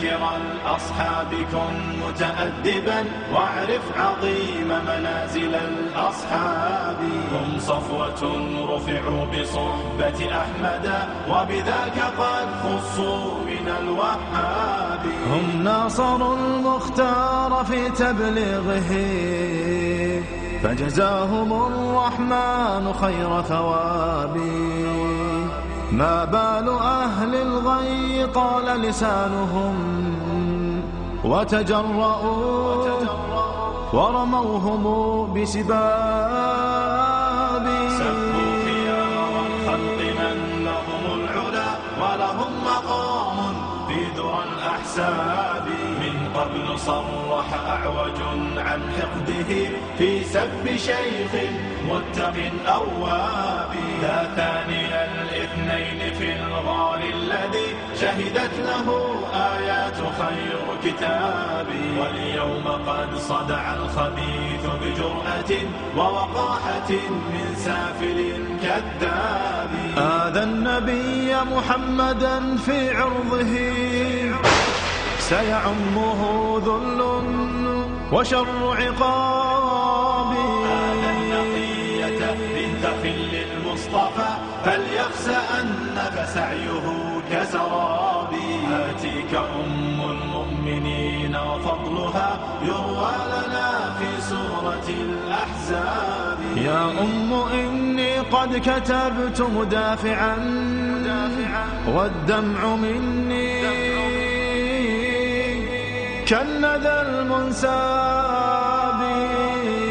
ذاكر الأصحاب كن متأدبا واعرف عظيم منازل الأصحاب. هم صفوة رفعوا بصحبة أحمد وبذاك قد خصوا من الوهاب. هم ناصروا المختار في تبليغه فجزاهم الرحمن خير ثواب ما بال أهل الغي طال لسانهم وتجرؤوا ورموهم بسباب سبوا خيار الخلق من لهم العلا ولهم مقام. الأحساب من قبل صرح أعوج عن حقده في سب شيخ متق أواب. لا ثاني الاثنين في الغار الذي شهدت له آيات خير كتاب. واليوم قد صدع الخبيث بجرأة ووقاحة من سافل كذاب. آذى النبي محمدا في عرضه. سيعمه ذل وشر عقاب. هذا النقية بنت خل المصطفى فليخسى أنك سعيه كسراب. آتيك أم المؤمنين وفضلها يروى لنا في سورة الأحزاب. يا أم إني قد كتبت مدافعا. والدمع مني. كالندى المنساب.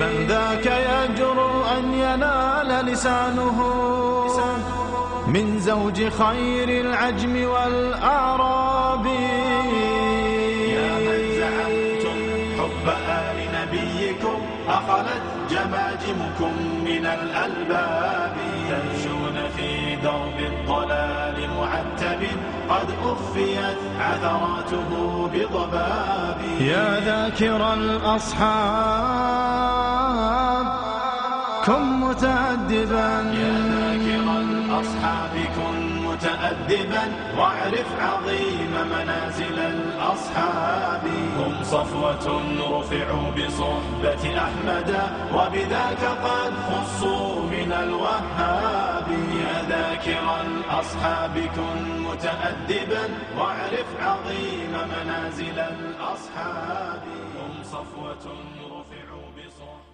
من ذاك يجرؤ أن ينال لسانه من زوج خير العجم والأعراب. يا من زعمتم حب آل نبيكم أخلت جماجمكم من الألباب. تمشون في درب الضلال قد أخفيت عثراته بضباب. يا ذاكر الأصحاب كن متأدبا. يا ذاكر الأصحاب كن متأدبا. واعرف عظيم منازل الأصحاب. هم صفوة رفعوا بصحبة أحمد وبذاك قد خصوا من الوهاب. يا ذاكر الأصحاب كن متأدبا واعرف عظيم منازل الأصحاب. هم صفوة رفعوا بصحبة